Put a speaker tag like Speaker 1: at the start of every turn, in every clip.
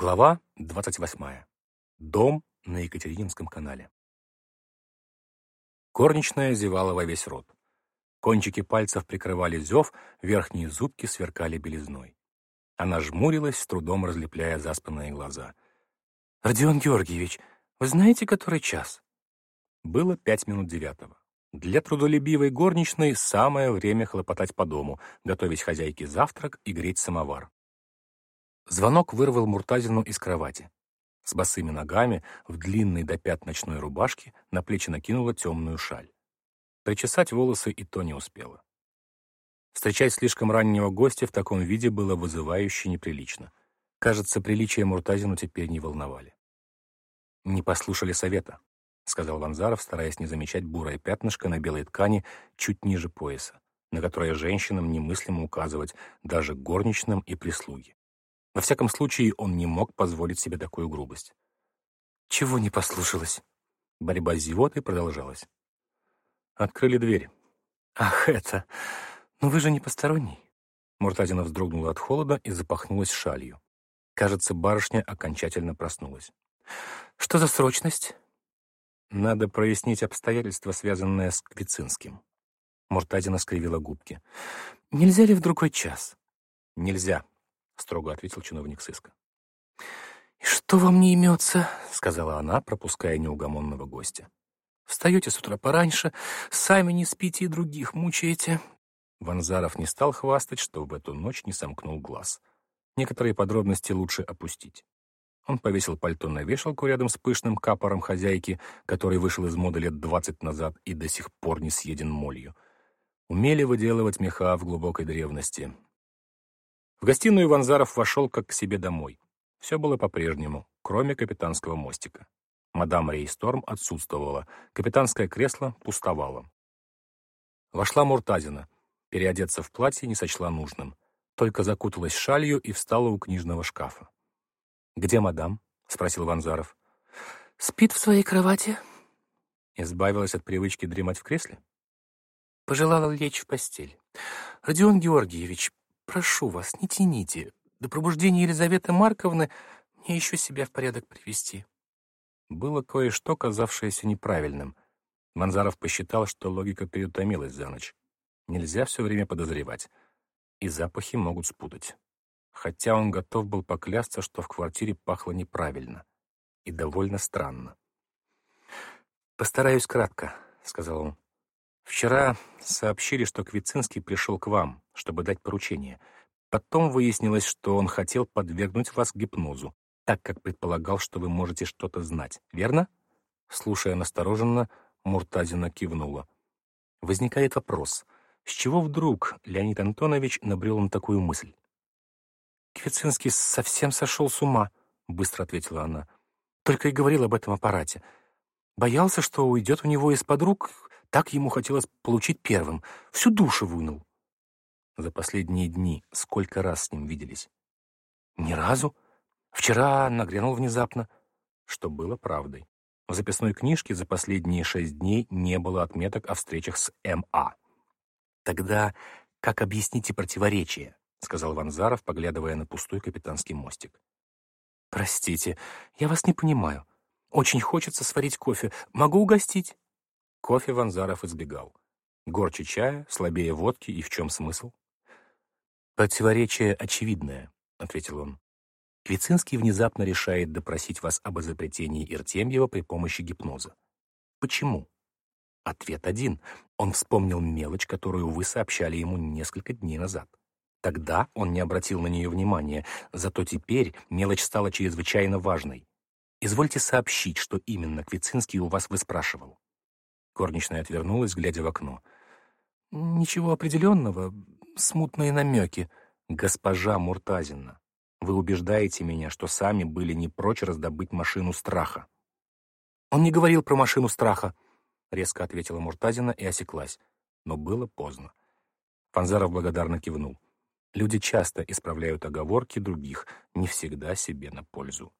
Speaker 1: Глава 28. Дом на Екатерининском канале. Горничная зевала во весь рот. Кончики пальцев прикрывали зев, верхние зубки сверкали белизной. Она жмурилась, с трудом разлепляя заспанные глаза. «Родион Георгиевич, вы знаете, который час?» Было пять минут девятого. Для трудолюбивой горничной самое время хлопотать по дому, готовить хозяйке завтрак и греть самовар. Звонок вырвал Муртазину из кровати. С босыми ногами, в длинной до пят ночной рубашке, на плечи накинула темную шаль. Причесать волосы и то не успела. Встречать слишком раннего гостя в таком виде было вызывающе неприлично. Кажется, приличия Муртазину теперь не волновали. «Не послушали совета», — сказал Ванзаров, стараясь не замечать бурое пятнышко на белой ткани чуть ниже пояса, на которое женщинам немыслимо указывать даже горничным и прислуги. Во всяком случае, он не мог позволить себе такую грубость. Чего не послушалась? Борьба с зевотой продолжалась. Открыли дверь. «Ах, это! Ну вы же не посторонний!» Муртазина вздрогнула от холода и запахнулась шалью. Кажется, барышня окончательно проснулась. «Что за срочность?» «Надо прояснить обстоятельства, связанные с Квицинским». Муртазина скривила губки. «Нельзя ли в другой час?» «Нельзя», строго ответил чиновник сыска. «И что вам не имется?» — сказала она, пропуская неугомонного гостя. «Встаете с утра пораньше, сами не спите и других мучаете». Ванзаров не стал хвастать, что в эту ночь не сомкнул глаз. Некоторые подробности лучше опустить. Он повесил пальто на вешалку рядом с пышным капором хозяйки, который вышел из моды лет двадцать назад и до сих пор не съеден молью. Умели выделывать меха в глубокой древности. В гостиную Ванзаров вошел как к себе домой. Все было по-прежнему, кроме капитанского мостика. Мадам Рейсторм отсутствовала, капитанское кресло пустовало. Вошла Муртазина. Переодеться в платье не сочла нужным. Только закуталась шалью и встала у книжного шкафа. «Где мадам?» — спросил Ванзаров. «Спит в своей кровати». Избавилась от привычки дремать в кресле? Пожелала лечь в постель. «Родион Георгиевич, Прошу вас, не тяните. До пробуждения Елизаветы Марковны мне еще себя в порядок привести. Было кое-что, казавшееся неправильным. Манзаров посчитал, что логика переутомилась за ночь. Нельзя все время подозревать. И запахи могут спутать. Хотя он готов был поклясться, что в квартире пахло неправильно. И довольно странно. «Постараюсь кратко», — сказал он. Вчера сообщили, что Квицинский пришел к вам, чтобы дать поручение. Потом выяснилось, что он хотел подвергнуть вас гипнозу, так как предполагал, что вы можете что-то знать. Верно? Слушая настороженно, Муртазина кивнула. Возникает вопрос, с чего вдруг Леонид Антонович набрел на такую мысль? «Квицинский совсем сошел с ума», — быстро ответила она. «Только и говорил об этом аппарате. Боялся, что уйдет у него из-под рук, так ему хотелось получить первым. Всю душу вынул. За последние дни сколько раз с ним виделись? Ни разу. Вчера нагрянул внезапно. Что было правдой. В записной книжке за последние шесть дней не было отметок о встречах с М.А. Тогда как объясните противоречие? — сказал Ванзаров, поглядывая на пустой капитанский мостик. «Простите, я вас не понимаю. Очень хочется сварить кофе. Могу угостить?» Кофе Ванзаров избегал. Горче чая, слабее водки, и в чем смысл? «Противоречие очевидное», — ответил он. Квицинский внезапно решает допросить вас об изобретении Иртемьева при помощи гипноза. Почему? Ответ один. Он вспомнил мелочь, которую вы сообщали ему несколько дней назад. Тогда он не обратил на нее внимания, зато теперь мелочь стала чрезвычайно важной. Извольте сообщить, что именно Квицинский у вас выспрашивал. Горничная отвернулась, глядя в окно. «Ничего определенного, смутные намеки. Госпожа Муртазина, вы убеждаете меня, что сами были не прочь раздобыть машину страха». «Он не говорил про машину страха», — резко ответила Муртазина и осеклась. Но было поздно. Фанзаров благодарно кивнул. Люди часто исправляют оговорки других, не всегда себе на пользу.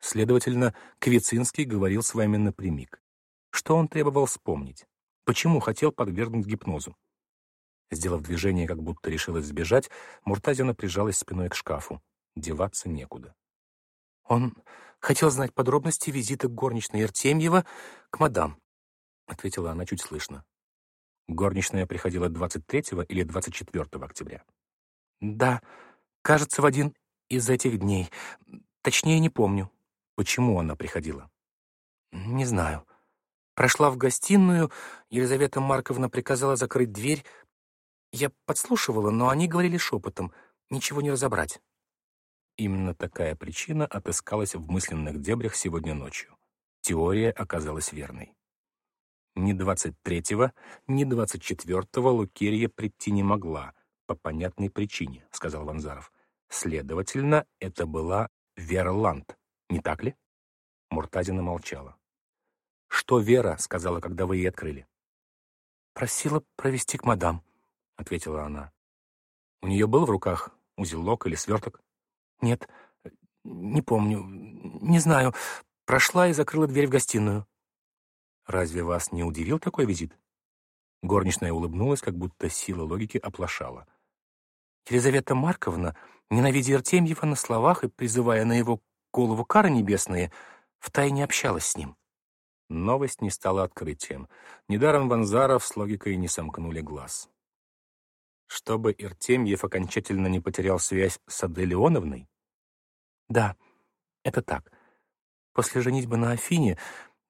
Speaker 1: Следовательно, Квицинский говорил с вами напрямик. Что он требовал вспомнить? Почему хотел подвергнуть гипнозу? Сделав движение, как будто решилась сбежать, Муртазина прижалась спиной к шкафу. Деваться некуда. Он хотел знать подробности визита горничной Артемьева к мадам, ответила она чуть слышно. Горничная приходила 23 или 24 октября. Да, кажется, в один из этих дней. Точнее, не помню. Почему она приходила? Не знаю. Прошла в гостиную, Елизавета Марковна приказала закрыть дверь. Я подслушивала, но они говорили шепотом, ничего не разобрать. Именно такая причина отыскалась в мысленных дебрях сегодня ночью. Теория оказалась верной. Ни 23-го, ни 24-го Лукерья прийти не могла, по понятной причине, сказал Ванзаров. Следовательно, это была Вера Ланд, не так ли? Муртазина молчала. «Что Вера?» — сказала, когда вы ей открыли. «Просила провести к мадам», — ответила она. «У нее был в руках узелок или сверток?» «Нет, не помню, не знаю. Прошла и закрыла дверь в гостиную». «Разве вас не удивил такой визит?» Горничная улыбнулась, как будто сила логики оплошала. Елизавета Марковна, ненавидя Артемьева на словах и призывая на его голову кары небесные, втайне общалась с ним. Новость не стала открытием. Недаром Ванзаров с логикой не сомкнули глаз. Чтобы Иртемьев окончательно не потерял связь с Адель Леоновной? Да, это так. После женитьбы на Афине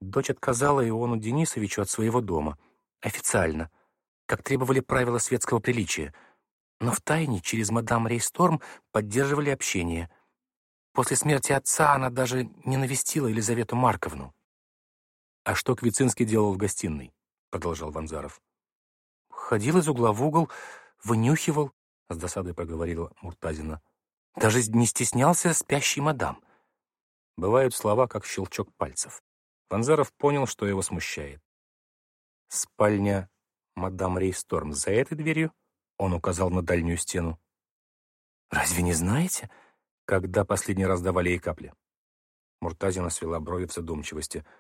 Speaker 1: дочь отказала Иону Денисовичу от своего дома. Официально. Как требовали правила светского приличия. Но втайне через мадам Рейсторм поддерживали общение. После смерти отца она даже не навестила Елизавету Марковну. «А что Квицинский делал в гостиной?» — продолжал Ванзаров. «Ходил из угла в угол, вынюхивал», — с досадой проговорила Муртазина. «Даже не стеснялся спящий мадам». Бывают слова, как щелчок пальцев. Ванзаров понял, что его смущает. «Спальня мадам Рейсторм за этой дверью?» Он указал на дальнюю стену. «Разве не знаете, когда последний раз давали ей капли?» Муртазина свела брови в задумчивости —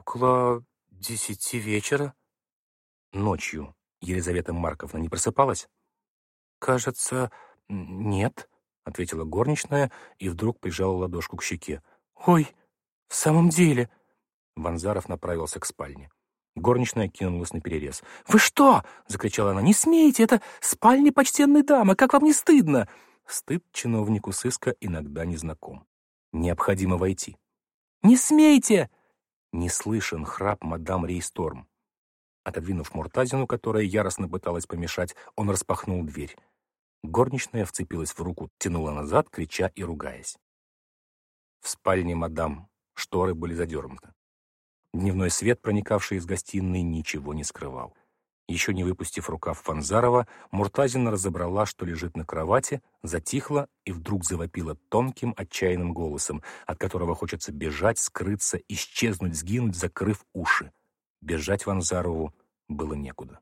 Speaker 1: Около десяти вечера. Ночью Елизавета Марковна не просыпалась? Кажется, нет, ответила горничная и вдруг прижала ладошку к щеке. Ой, в самом деле. Ванзаров направился к спальне. Горничная кинулась на перерез. «Вы что?» — закричала она. «Не смейте! Это спальня почтенной дамы! Как вам не стыдно?» Стыд чиновнику сыска иногда не знаком. Необходимо войти. «Не смейте!» не слышен храп мадам Рейсторм. Отодвинув Муртазину, которая яростно пыталась помешать, он распахнул дверь. Горничная вцепилась в руку, тянула назад, крича и ругаясь. В спальне мадам шторы были задернуты. Дневной свет, проникавший из гостиной, ничего не скрывал. Еще не выпустив рукав Фанзарова, Муртазина разобрала, что лежит на кровати, затихла и вдруг завопила тонким, отчаянным голосом, от которого хочется бежать, скрыться, исчезнуть, сгинуть, закрыв уши. Бежать Ванзарову было некуда.